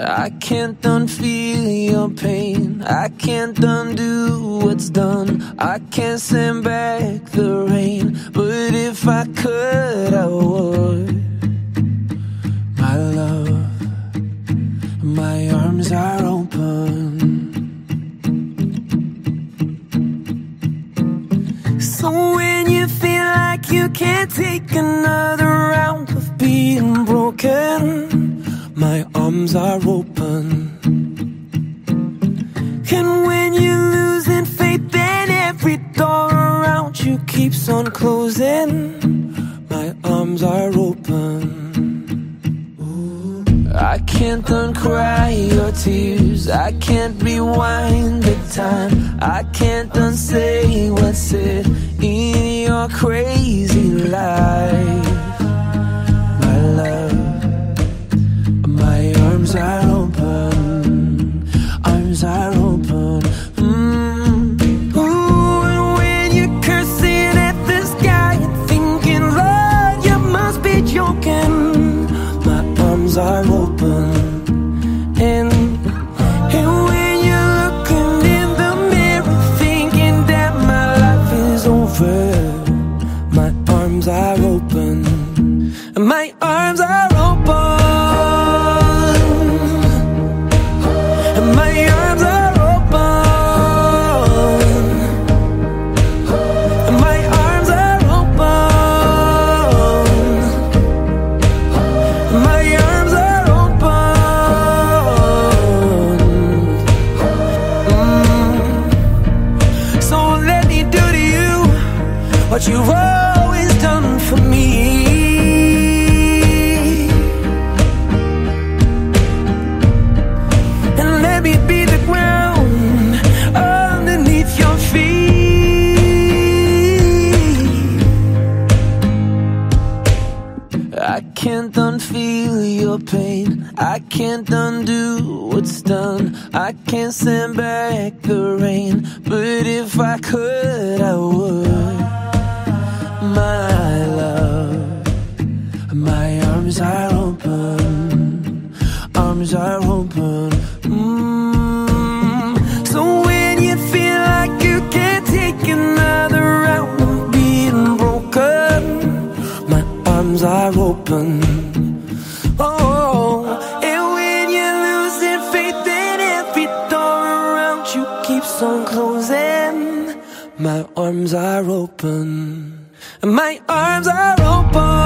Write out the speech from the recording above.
I can't unfeel your pain. I can't undo what's done. I can't send back the rain. But if I could, I would. My love, my arms are open. So when you feel like you can't take another round of being broken, are open. And when you're losing faith and every door around you keeps on closing, my arms are open. I can't uncry your tears. I can't rewind the time. I can't unsay what's said in your crazy life. Arms are open. And, and when you're looking in the mirror, thinking that my life is over, my arms are open. My arms are open. What you've always done for me. And let me be the ground underneath your feet. I can't unfeel your pain. I can't undo what's done. I can't send back the rain. But if I could, I would. My love, my arms are open. Arms are open. Mm. So when you feel like you can't take another round of being broken, my arms are open. Oh, and when you're losing faith, then every door around you keeps on closing. My arms are open. My arms are open.